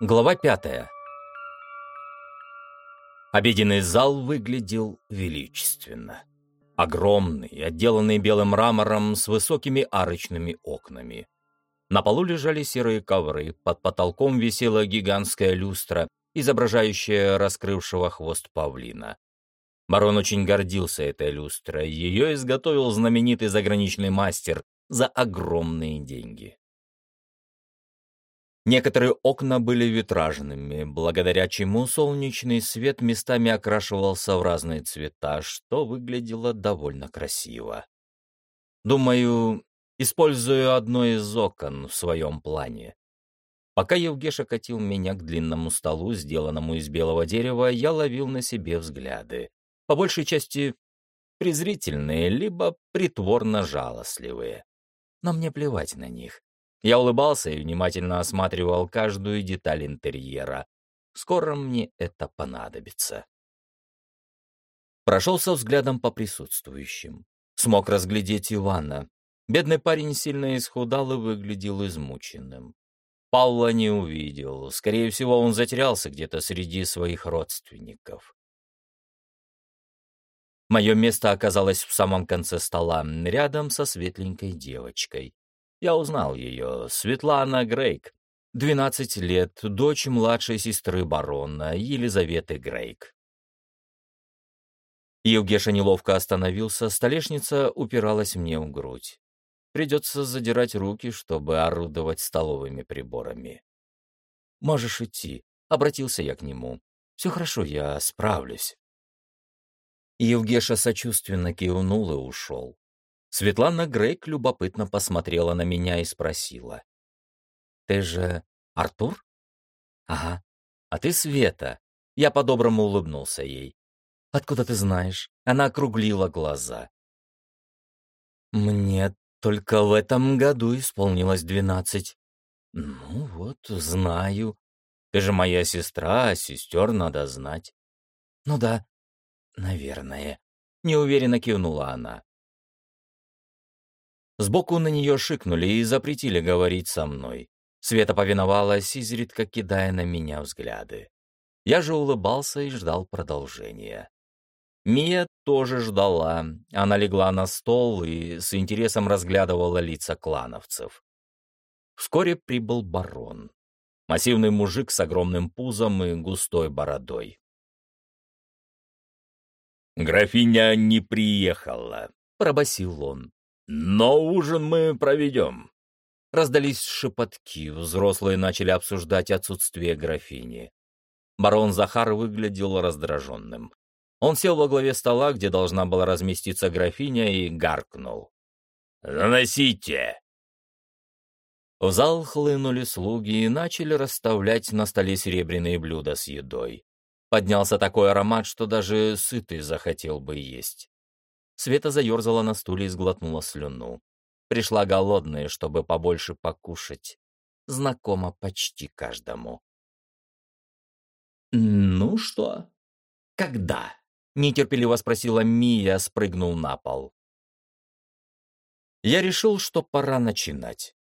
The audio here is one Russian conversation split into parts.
Глава пятая. Обеденный зал выглядел величественно. Огромный, отделанный белым мрамором с высокими арочными окнами. На полу лежали серые ковры, под потолком висела гигантская люстра, изображающая раскрывшего хвост павлина. Барон очень гордился этой люстрой, ее изготовил знаменитый заграничный мастер за огромные деньги. Некоторые окна были витражными, благодаря чему солнечный свет местами окрашивался в разные цвета, что выглядело довольно красиво. Думаю, использую одно из окон в своем плане. Пока Евгеша катил меня к длинному столу, сделанному из белого дерева, я ловил на себе взгляды. По большей части презрительные, либо притворно жалостливые. Но мне плевать на них. Я улыбался и внимательно осматривал каждую деталь интерьера. Скоро мне это понадобится. Прошелся взглядом по присутствующим. Смог разглядеть Ивана. Бедный парень сильно исхудал и выглядел измученным. Павла не увидел. Скорее всего, он затерялся где-то среди своих родственников. Мое место оказалось в самом конце стола, рядом со светленькой девочкой. Я узнал ее. Светлана Грейк. 12 лет, дочь младшей сестры барона, Елизаветы Грейк. Евгеша неловко остановился, столешница упиралась мне в грудь. Придется задирать руки, чтобы орудовать столовыми приборами. «Можешь идти», — обратился я к нему. «Все хорошо, я справлюсь». Евгеша сочувственно кивнул и ушел. Светлана Грейк любопытно посмотрела на меня и спросила. «Ты же Артур?» «Ага. А ты Света». Я по-доброму улыбнулся ей. «Откуда ты знаешь?» Она округлила глаза. «Мне только в этом году исполнилось двенадцать». «Ну вот, знаю. Ты же моя сестра, а сестер надо знать». «Ну да, наверное», — неуверенно кивнула она. Сбоку на нее шикнули и запретили говорить со мной. Света повиновалась, изредка кидая на меня взгляды. Я же улыбался и ждал продолжения. Мия тоже ждала. Она легла на стол и с интересом разглядывала лица клановцев. Вскоре прибыл барон. Массивный мужик с огромным пузом и густой бородой. «Графиня не приехала», — пробасил он. Но ужин мы проведем. Раздались шепотки, взрослые начали обсуждать отсутствие графини. Барон Захар выглядел раздраженным. Он сел во главе стола, где должна была разместиться графиня, и гаркнул. «Заносите!» В зал хлынули слуги и начали расставлять на столе серебряные блюда с едой. Поднялся такой аромат, что даже сытый захотел бы есть. Света заерзала на стуле и сглотнула слюну. Пришла голодная, чтобы побольше покушать. Знакома почти каждому. «Ну что? Когда?» — нетерпеливо спросила Мия, спрыгнул на пол. Я решил, что пора начинать.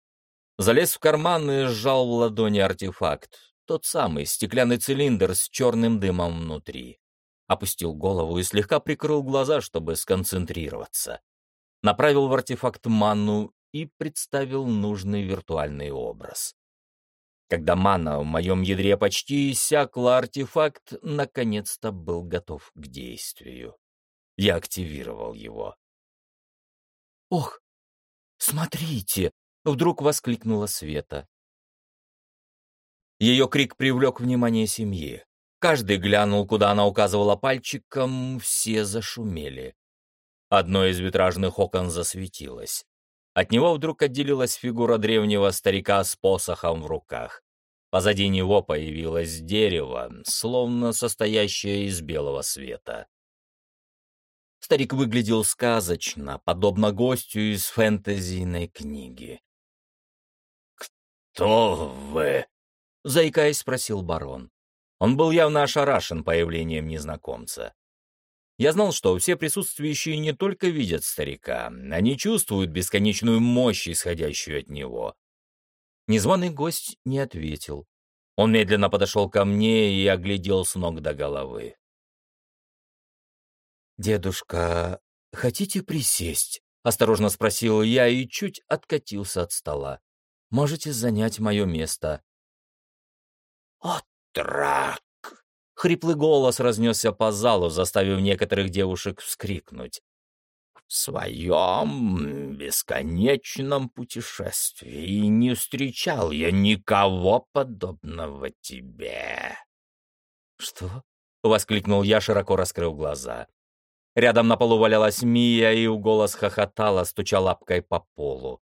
Залез в карман и сжал в ладони артефакт. Тот самый стеклянный цилиндр с черным дымом внутри опустил голову и слегка прикрыл глаза, чтобы сконцентрироваться. Направил в артефакт манну и представил нужный виртуальный образ. Когда мана в моем ядре почти иссякла, артефакт наконец-то был готов к действию. Я активировал его. «Ох, смотрите!» — вдруг воскликнула Света. Ее крик привлек внимание семьи. Каждый глянул, куда она указывала пальчиком, все зашумели. Одно из витражных окон засветилось. От него вдруг отделилась фигура древнего старика с посохом в руках. Позади него появилось дерево, словно состоящее из белого света. Старик выглядел сказочно, подобно гостю из фэнтезийной книги. «Кто вы?» — заикаясь, спросил барон. Он был явно ошарашен появлением незнакомца. Я знал, что все присутствующие не только видят старика, они чувствуют бесконечную мощь, исходящую от него. Незваный гость не ответил. Он медленно подошел ко мне и оглядел с ног до головы. «Дедушка, хотите присесть?» — осторожно спросил я и чуть откатился от стола. «Можете занять мое место». «Отрак!» — хриплый голос разнесся по залу, заставив некоторых девушек вскрикнуть. «В своем бесконечном путешествии не встречал я никого подобного тебе». «Что?» — воскликнул я, широко раскрыв глаза. Рядом на полу валялась Мия и у голос хохотала, стуча лапкой по полу.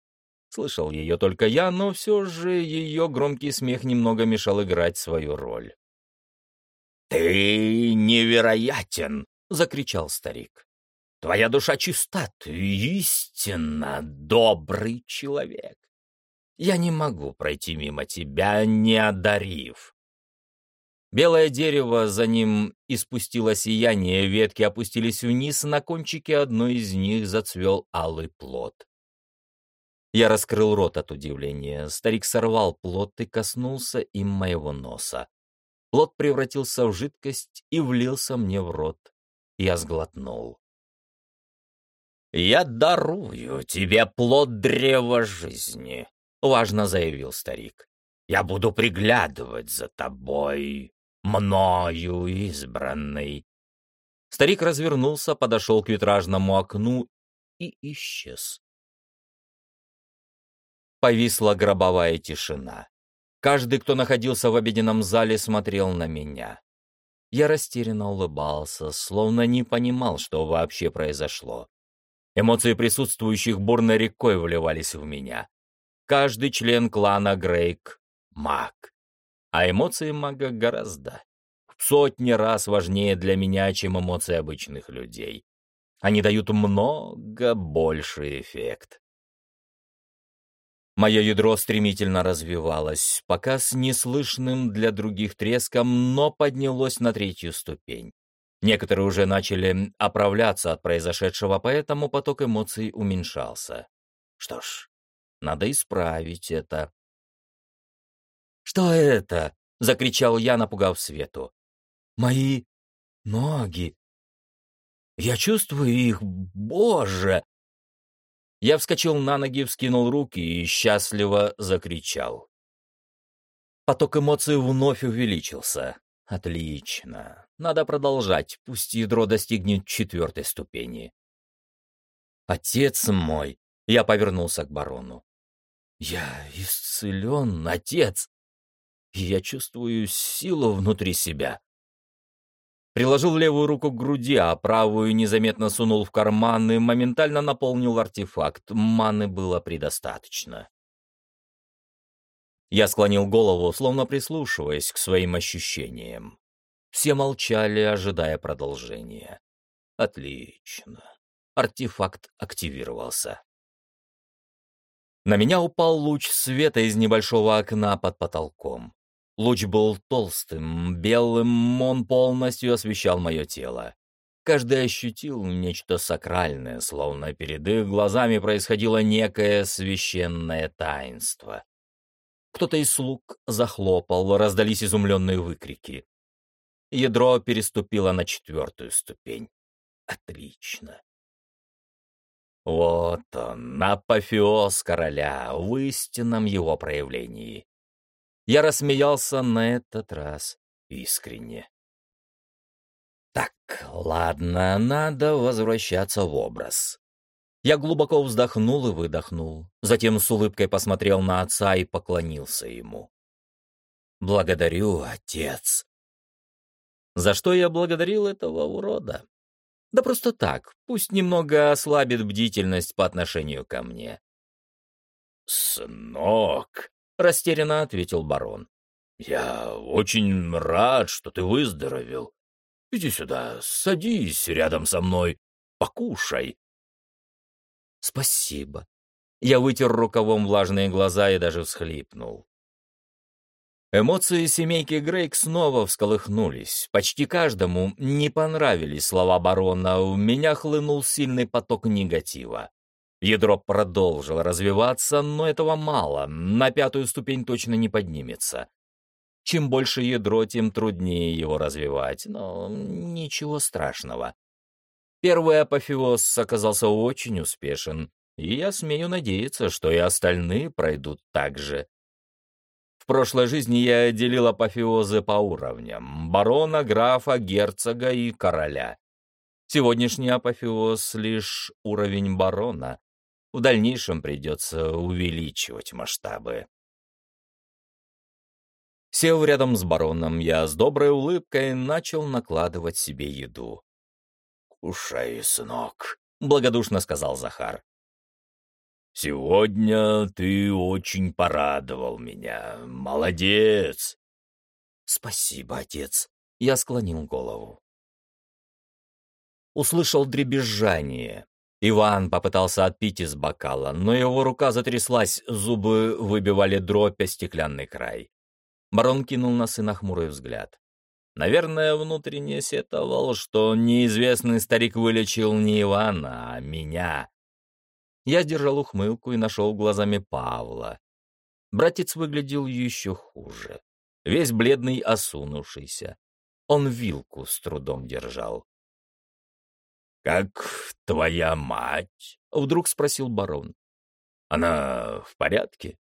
Слышал ее только я, но все же ее громкий смех немного мешал играть свою роль. «Ты невероятен!» — закричал старик. «Твоя душа чиста, ты истинно добрый человек. Я не могу пройти мимо тебя, не одарив. Белое дерево за ним испустило сияние, ветки опустились вниз, на кончике одной из них зацвел алый плод. Я раскрыл рот от удивления. Старик сорвал плод и коснулся им моего носа. Плод превратился в жидкость и влился мне в рот. Я сглотнул. «Я дарую тебе плод древа жизни», — важно заявил старик. «Я буду приглядывать за тобой, мною избранный. Старик развернулся, подошел к витражному окну и исчез. Повисла гробовая тишина. Каждый, кто находился в обеденном зале, смотрел на меня. Я растерянно улыбался, словно не понимал, что вообще произошло. Эмоции присутствующих бурной рекой вливались в меня. Каждый член клана Грейк — маг а эмоции мага гораздо, сотни раз важнее для меня, чем эмоции обычных людей. Они дают много больший эффект. Мое ядро стремительно развивалось, пока с неслышным для других треском, но поднялось на третью ступень. Некоторые уже начали оправляться от произошедшего, поэтому поток эмоций уменьшался. Что ж, надо исправить это. «Что это?» — закричал я, напугав Свету. «Мои ноги! Я чувствую их, боже!» Я вскочил на ноги, вскинул руки и счастливо закричал. Поток эмоций вновь увеличился. Отлично. Надо продолжать, пусть ядро достигнет четвертой ступени. «Отец мой!» — я повернулся к барону. «Я исцелен, отец!» я чувствую силу внутри себя. Приложил левую руку к груди, а правую незаметно сунул в карман и моментально наполнил артефакт. Маны было предостаточно. Я склонил голову, словно прислушиваясь к своим ощущениям. Все молчали, ожидая продолжения. Отлично. Артефакт активировался. На меня упал луч света из небольшого окна под потолком. Луч был толстым, белым, он полностью освещал мое тело. Каждый ощутил нечто сакральное, словно перед их глазами происходило некое священное таинство. Кто-то из слуг захлопал, раздались изумленные выкрики. Ядро переступило на четвертую ступень. Отлично. Вот он, апофеоз короля, в истинном его проявлении. Я рассмеялся на этот раз искренне. Так, ладно, надо возвращаться в образ. Я глубоко вздохнул и выдохнул, затем с улыбкой посмотрел на отца и поклонился ему. «Благодарю, отец». За что я благодарил этого урода? Да просто так, пусть немного ослабит бдительность по отношению ко мне. «Сынок», — растерянно ответил барон. «Я очень рад, что ты выздоровел. Иди сюда, садись рядом со мной, покушай». «Спасибо». Я вытер рукавом влажные глаза и даже всхлипнул. Эмоции семейки Грейк снова всколыхнулись. Почти каждому не понравились слова барона, у меня хлынул сильный поток негатива. Ядро продолжило развиваться, но этого мало, на пятую ступень точно не поднимется. Чем больше ядро, тем труднее его развивать, но ничего страшного. Первый апофеоз оказался очень успешен, и я смею надеяться, что и остальные пройдут так же. В прошлой жизни я делил апофеозы по уровням — барона, графа, герцога и короля. Сегодняшний апофеоз — лишь уровень барона. В дальнейшем придется увеличивать масштабы. Сев рядом с бароном, я с доброй улыбкой начал накладывать себе еду. «Кушай, сынок», — благодушно сказал Захар. «Сегодня ты очень порадовал меня. Молодец!» «Спасибо, отец!» — я склонил голову. Услышал дребезжание. Иван попытался отпить из бокала, но его рука затряслась, зубы выбивали дробь о стеклянный край. Барон кинул на сына хмурый взгляд. Наверное, внутренне сетовал, что неизвестный старик вылечил не Ивана, а меня. Я сдержал ухмылку и нашел глазами Павла. Братец выглядел еще хуже. Весь бледный, осунувшийся. Он вилку с трудом держал. «Как твоя мать?» — вдруг спросил барон. «Она в порядке?»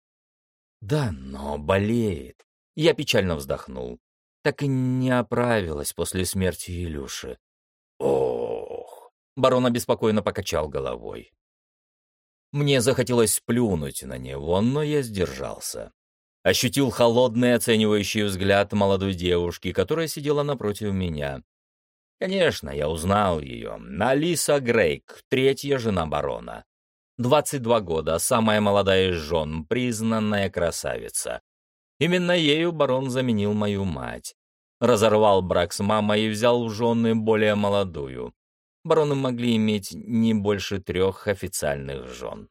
«Да, но болеет». Я печально вздохнул. Так и не оправилась после смерти Илюши. «Ох!» — барон обеспокоенно покачал головой. Мне захотелось плюнуть на него, но я сдержался. Ощутил холодный оценивающий взгляд молодой девушки, которая сидела напротив меня. Конечно, я узнал ее. Алиса Грейк, третья жена барона. 22 года, самая молодая из жен, признанная красавица. Именно ею барон заменил мою мать. Разорвал брак с мамой и взял в жены более молодую бароны могли иметь не больше трех официальных жен.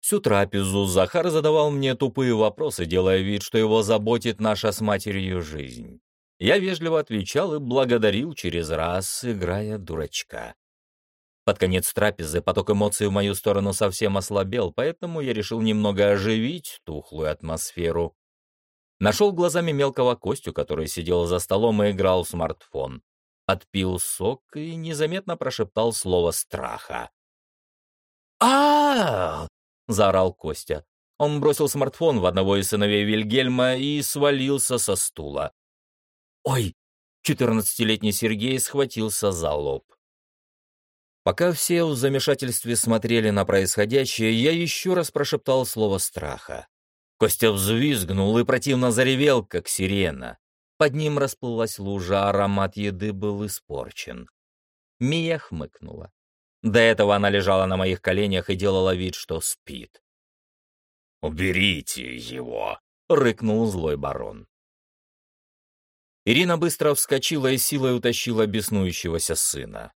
Всю трапезу Захар задавал мне тупые вопросы, делая вид, что его заботит наша с матерью жизнь. Я вежливо отвечал и благодарил через раз, играя дурачка. Под конец трапезы поток эмоций в мою сторону совсем ослабел, поэтому я решил немного оживить тухлую атмосферу. Нашел глазами мелкого Костю, который сидел за столом и играл в смартфон отпил сок и незаметно прошептал слово страха. а, заорал Костя. Он бросил смартфон в одного из сыновей Вильгельма и свалился со стула. «Ой!» — четырнадцатилетний Сергей схватился за лоб. Пока все в замешательстве смотрели на происходящее, я еще раз прошептал слово страха. Костя взвизгнул и противно заревел, как сирена. Под ним расплылась лужа, аромат еды был испорчен. Мия хмыкнула. До этого она лежала на моих коленях и делала вид, что спит. «Уберите его!» — рыкнул злой барон. Ирина быстро вскочила и силой утащила беснующегося сына.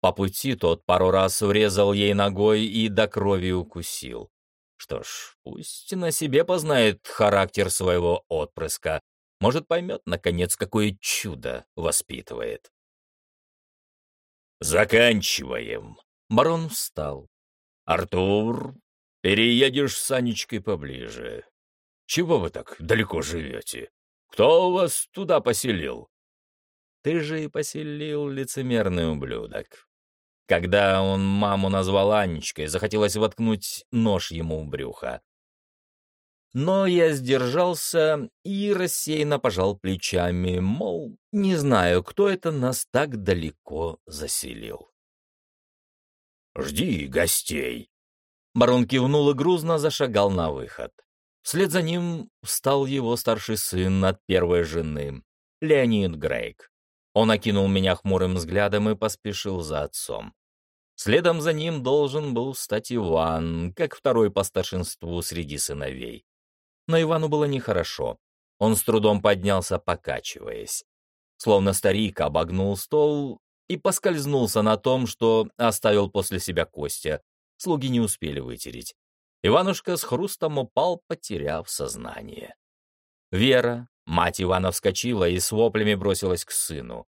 По пути тот пару раз врезал ей ногой и до крови укусил. Что ж, пусть на себе познает характер своего отпрыска, может, поймет, наконец, какое чудо воспитывает. «Заканчиваем!» Барон встал. «Артур, переедешь с Анечкой поближе. Чего вы так далеко живете? Кто вас туда поселил?» «Ты же и поселил лицемерный ублюдок». Когда он маму назвал Анечкой, захотелось воткнуть нож ему в брюхо. Но я сдержался и рассеянно пожал плечами, мол, не знаю, кто это нас так далеко заселил. «Жди гостей!» Барон кивнул и грузно зашагал на выход. Вслед за ним встал его старший сын от первой жены, Леонид Грейк. Он окинул меня хмурым взглядом и поспешил за отцом. Следом за ним должен был стать Иван, как второй по старшинству среди сыновей но Ивану было нехорошо. Он с трудом поднялся, покачиваясь. Словно старик обогнул стол и поскользнулся на том, что оставил после себя Костя. Слуги не успели вытереть. Иванушка с хрустом упал, потеряв сознание. Вера, мать Ивана, вскочила и с воплями бросилась к сыну.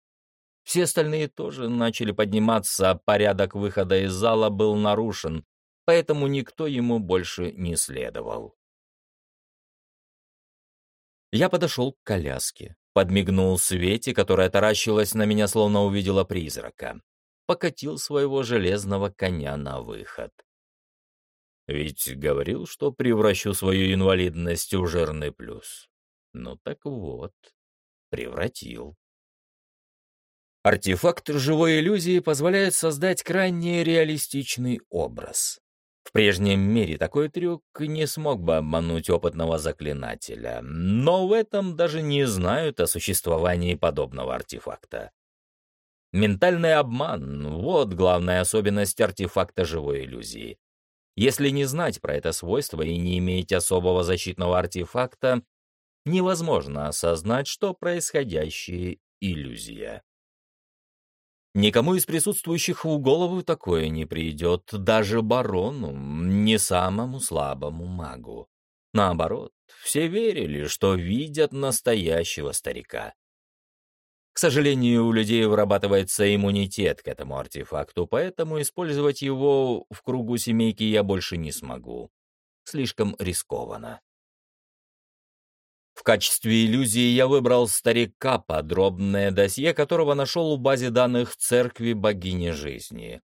Все остальные тоже начали подниматься, а порядок выхода из зала был нарушен, поэтому никто ему больше не следовал. Я подошел к коляске, подмигнул Свете, которая таращилась на меня, словно увидела призрака. Покатил своего железного коня на выход. Ведь говорил, что превращу свою инвалидность в жирный плюс. Ну так вот, превратил. Артефакт живой иллюзии позволяет создать крайне реалистичный образ. В прежнем мире такой трюк не смог бы обмануть опытного заклинателя, но в этом даже не знают о существовании подобного артефакта. Ментальный обман — вот главная особенность артефакта живой иллюзии. Если не знать про это свойство и не иметь особого защитного артефакта, невозможно осознать, что происходящее — иллюзия. Никому из присутствующих в голову такое не придет, даже барону, не самому слабому магу. Наоборот, все верили, что видят настоящего старика. К сожалению, у людей вырабатывается иммунитет к этому артефакту, поэтому использовать его в кругу семейки я больше не смогу. Слишком рискованно. В качестве иллюзии я выбрал старика, подробное досье которого нашел в базе данных церкви богини жизни.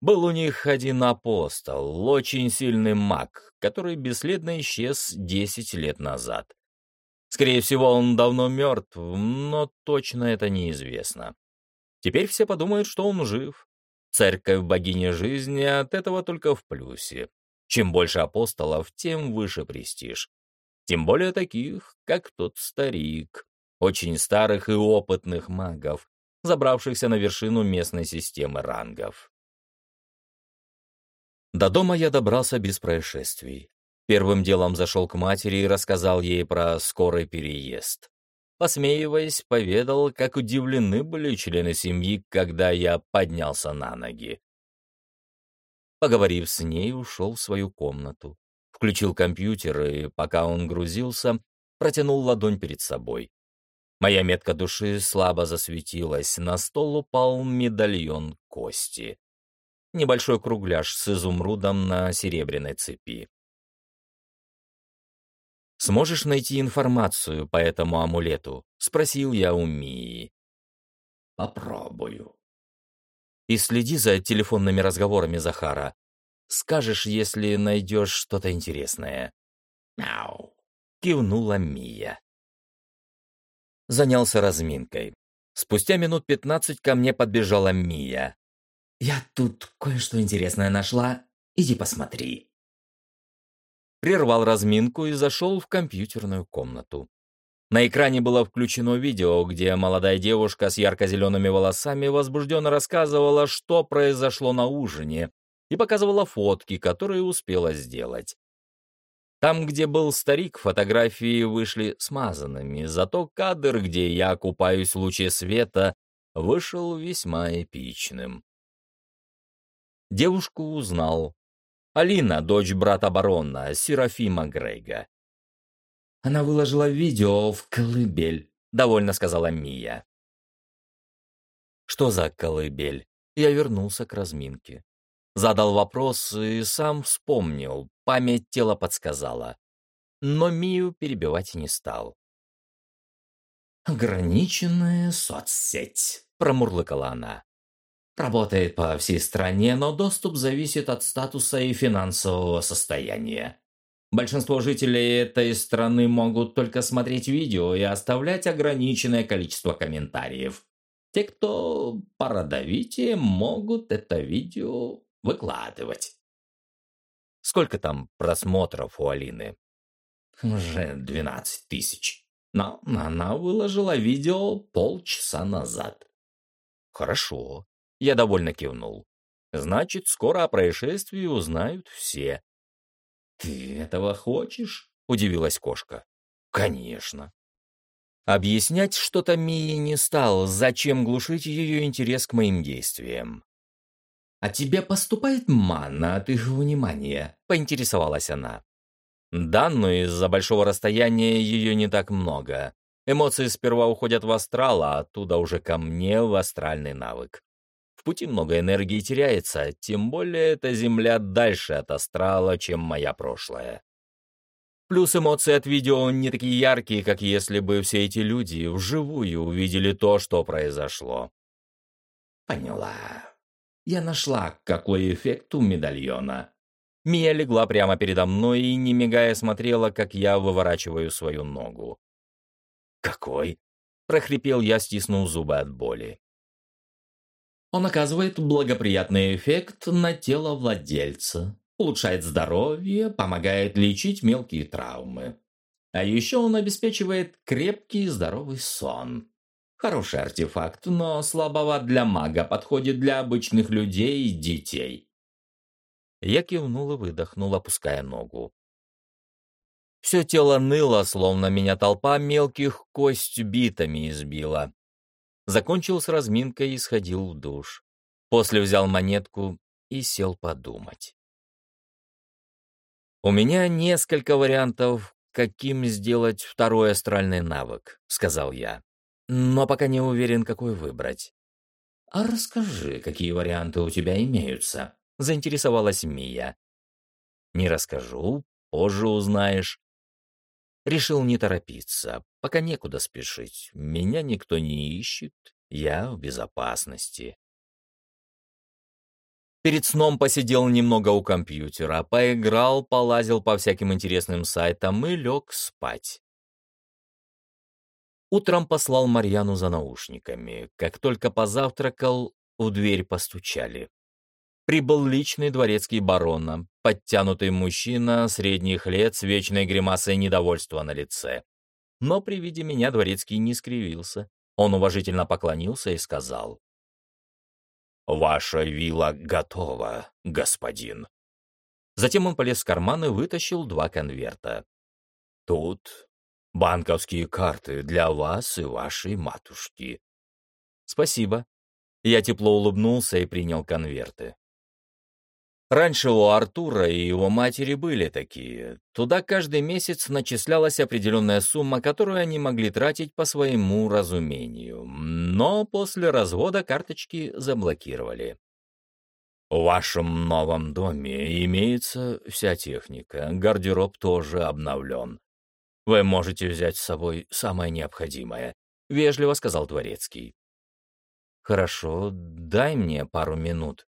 Был у них один апостол, очень сильный маг, который бесследно исчез 10 лет назад. Скорее всего, он давно мертв, но точно это неизвестно. Теперь все подумают, что он жив. Церковь богини жизни от этого только в плюсе. Чем больше апостолов, тем выше престиж. Тем более таких, как тот старик, очень старых и опытных магов, забравшихся на вершину местной системы рангов. До дома я добрался без происшествий. Первым делом зашел к матери и рассказал ей про скорый переезд. Посмеиваясь, поведал, как удивлены были члены семьи, когда я поднялся на ноги. Поговорив с ней, ушел в свою комнату. Включил компьютер и, пока он грузился, протянул ладонь перед собой. Моя метка души слабо засветилась, на стол упал медальон кости. Небольшой кругляш с изумрудом на серебряной цепи. «Сможешь найти информацию по этому амулету?» — спросил я у Мии. «Попробую». «И следи за телефонными разговорами Захара. Скажешь, если найдешь что-то интересное». «Мяу», — кивнула Мия. Занялся разминкой. Спустя минут пятнадцать ко мне подбежала Мия. «Я тут кое-что интересное нашла. Иди посмотри» прервал разминку и зашел в компьютерную комнату. На экране было включено видео, где молодая девушка с ярко-зелеными волосами возбужденно рассказывала, что произошло на ужине, и показывала фотки, которые успела сделать. Там, где был старик, фотографии вышли смазанными, зато кадр, где я купаюсь в луче света, вышел весьма эпичным. Девушку узнал, Алина, дочь брата барона, Серафима Грейга. Она выложила видео в колыбель, довольно сказала Мия. Что за колыбель? Я вернулся к разминке. Задал вопрос и сам вспомнил, память тела подсказала. Но Мию перебивать не стал. «Ограниченная соцсеть», — промурлыкала она. Работает по всей стране, но доступ зависит от статуса и финансового состояния. Большинство жителей этой страны могут только смотреть видео и оставлять ограниченное количество комментариев. Те, кто породовитее, могут это видео выкладывать. Сколько там просмотров у Алины? Уже 12 тысяч. Но она выложила видео полчаса назад. Хорошо. Я довольно кивнул. Значит, скоро о происшествии узнают все. «Ты этого хочешь?» — удивилась кошка. «Конечно». Объяснять что-то Мии не стал, зачем глушить ее интерес к моим действиям. «А тебе поступает манна от их внимания?» — поинтересовалась она. «Да, но из-за большого расстояния ее не так много. Эмоции сперва уходят в астрал, а оттуда уже ко мне в астральный навык. В пути много энергии теряется, тем более эта Земля дальше от астрала, чем моя прошлая. Плюс эмоции от видео не такие яркие, как если бы все эти люди вживую увидели то, что произошло. Поняла. Я нашла, какой эффект у медальона. Мия легла прямо передо мной и, не мигая, смотрела, как я выворачиваю свою ногу. «Какой?» — прохрипел я, стиснув зубы от боли. Он оказывает благоприятный эффект на тело владельца, улучшает здоровье, помогает лечить мелкие травмы. А еще он обеспечивает крепкий и здоровый сон. Хороший артефакт, но слабоват для мага, подходит для обычных людей и детей. Я кивнул и выдохнул, опуская ногу. Все тело ныло, словно меня толпа мелких кость битами избила. Закончил с разминкой и сходил в душ. После взял монетку и сел подумать. «У меня несколько вариантов, каким сделать второй астральный навык», — сказал я. «Но пока не уверен, какой выбрать». «А расскажи, какие варианты у тебя имеются?» — заинтересовалась Мия. «Не расскажу, позже узнаешь». Решил не торопиться, пока некуда спешить. Меня никто не ищет, я в безопасности. Перед сном посидел немного у компьютера, поиграл, полазил по всяким интересным сайтам и лег спать. Утром послал Марьяну за наушниками. Как только позавтракал, в дверь постучали. Прибыл личный дворецкий барона, подтянутый мужчина средних лет с вечной гримасой недовольства на лице. Но при виде меня дворецкий не скривился. Он уважительно поклонился и сказал. «Ваша вилла готова, господин». Затем он полез в карман и вытащил два конверта. «Тут банковские карты для вас и вашей матушки». «Спасибо». Я тепло улыбнулся и принял конверты. Раньше у Артура и его матери были такие. Туда каждый месяц начислялась определенная сумма, которую они могли тратить по своему разумению. Но после развода карточки заблокировали. В вашем новом доме имеется вся техника, гардероб тоже обновлен. Вы можете взять с собой самое необходимое, — вежливо сказал Дворецкий. Хорошо, дай мне пару минут.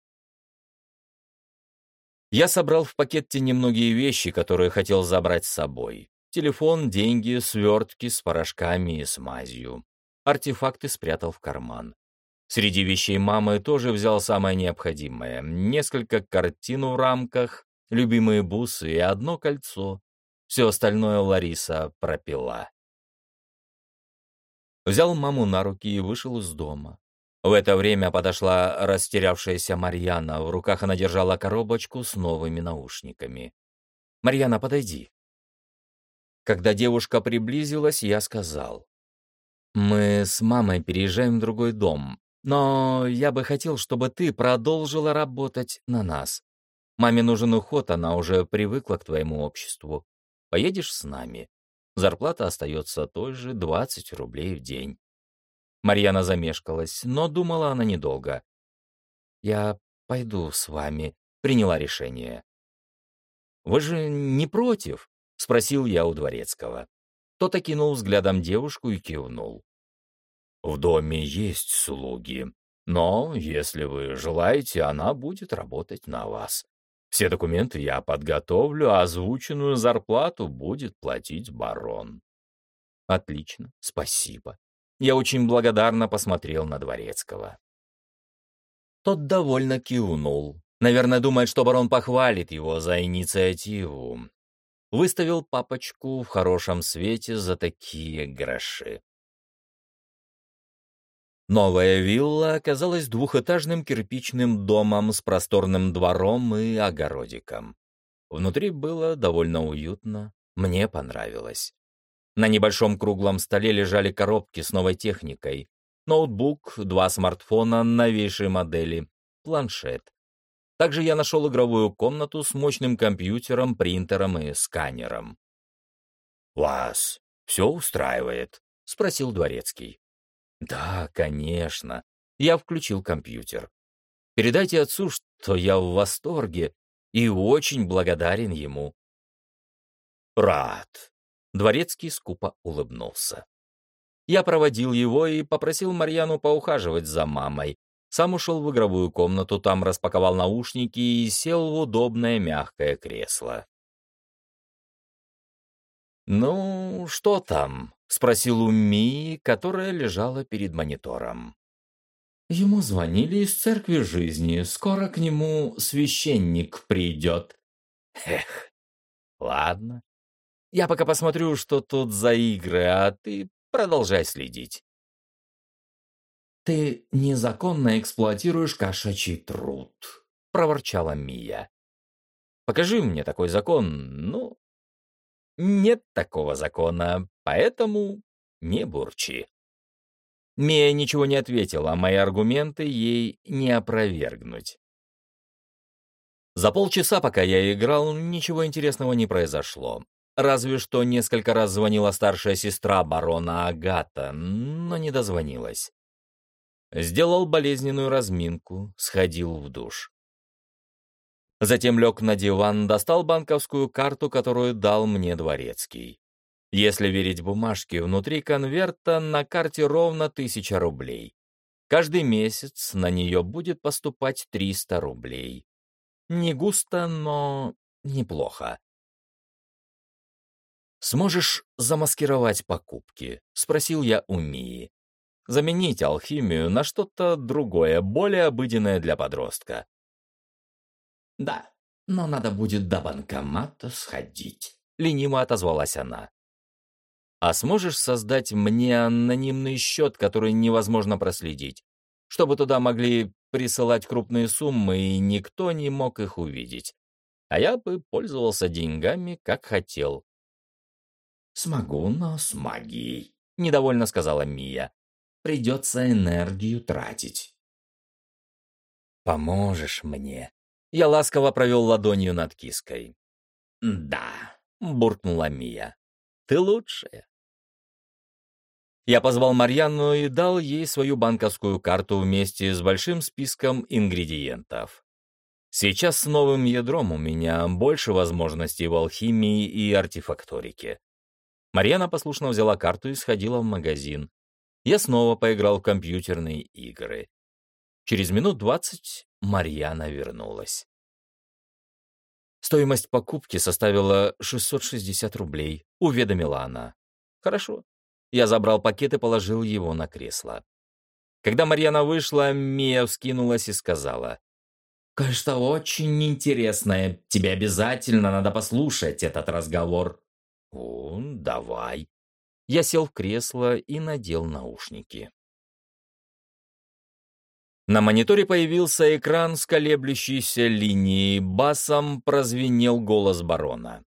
Я собрал в пакет те немногие вещи, которые хотел забрать с собой. Телефон, деньги, свертки с порошками и смазью. Артефакты спрятал в карман. Среди вещей мамы тоже взял самое необходимое. Несколько картин в рамках, любимые бусы и одно кольцо. Все остальное Лариса пропила. Взял маму на руки и вышел из дома. В это время подошла растерявшаяся Марьяна. В руках она держала коробочку с новыми наушниками. «Марьяна, подойди». Когда девушка приблизилась, я сказал. «Мы с мамой переезжаем в другой дом, но я бы хотел, чтобы ты продолжила работать на нас. Маме нужен уход, она уже привыкла к твоему обществу. Поедешь с нами? Зарплата остается той же 20 рублей в день. Марьяна замешкалась, но думала она недолго. «Я пойду с вами», — приняла решение. «Вы же не против?» — спросил я у Дворецкого. Тот окинул взглядом девушку и кивнул. «В доме есть слуги, но, если вы желаете, она будет работать на вас. Все документы я подготовлю, а озвученную зарплату будет платить барон». «Отлично, спасибо», я очень благодарно посмотрел на Дворецкого. Тот довольно кивнул. Наверное, думает, что барон похвалит его за инициативу. Выставил папочку в хорошем свете за такие гроши. Новая вилла оказалась двухэтажным кирпичным домом с просторным двором и огородиком. Внутри было довольно уютно, мне понравилось. На небольшом круглом столе лежали коробки с новой техникой. Ноутбук, два смартфона новейшей модели, планшет. Также я нашел игровую комнату с мощным компьютером, принтером и сканером. «Вас все устраивает?» — спросил Дворецкий. «Да, конечно». Я включил компьютер. «Передайте отцу, что я в восторге и очень благодарен ему. Рад. Дворецкий скупо улыбнулся. Я проводил его и попросил Марьяну поухаживать за мамой. Сам ушел в игровую комнату, там распаковал наушники и сел в удобное мягкое кресло. «Ну, что там?» — спросил у Мии, которая лежала перед монитором. Ему звонили из церкви жизни. Скоро к нему священник придет. Эх, ладно. Я пока посмотрю, что тут за игры, а ты продолжай следить. «Ты незаконно эксплуатируешь кошачий труд», — проворчала Мия. «Покажи мне такой закон. Ну, нет такого закона, поэтому не бурчи». Мия ничего не ответила, а мои аргументы ей не опровергнуть. За полчаса, пока я играл, ничего интересного не произошло. Разве что несколько раз звонила старшая сестра барона Агата, но не дозвонилась. Сделал болезненную разминку, сходил в душ. Затем лег на диван, достал банковскую карту, которую дал мне дворецкий. Если верить бумажке, внутри конверта на карте ровно тысяча рублей. Каждый месяц на нее будет поступать 300 рублей. Не густо, но неплохо. «Сможешь замаскировать покупки?» — спросил я у Мии. «Заменить алхимию на что-то другое, более обыденное для подростка». «Да, но надо будет до банкомата сходить», — лениво отозвалась она. А сможешь создать мне анонимный счет, который невозможно проследить, чтобы туда могли присылать крупные суммы, и никто не мог их увидеть? А я бы пользовался деньгами, как хотел. «Смогу, но с магией», — недовольно сказала Мия. «Придется энергию тратить». «Поможешь мне?» Я ласково провел ладонью над киской. «Да», — буркнула Мия. «Ты лучшая». Я позвал Марьяну и дал ей свою банковскую карту вместе с большим списком ингредиентов. Сейчас с новым ядром у меня больше возможностей в алхимии и артефакторике. Марьяна послушно взяла карту и сходила в магазин. Я снова поиграл в компьютерные игры. Через минут двадцать Марьяна вернулась. Стоимость покупки составила 660 рублей, уведомила она. Хорошо, я забрал пакет и положил его на кресло. Когда Марьяна вышла, Мия вскинулась и сказала. «Кое-что очень интересное. Тебе обязательно надо послушать этот разговор». «О, давай». Я сел в кресло и надел наушники. На мониторе появился экран с колеблющейся линией. Басом прозвенел голос барона.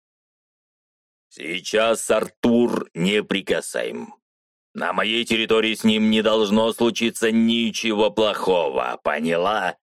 Сейчас Артур неприкасаем. На моей территории с ним не должно случиться ничего плохого, поняла?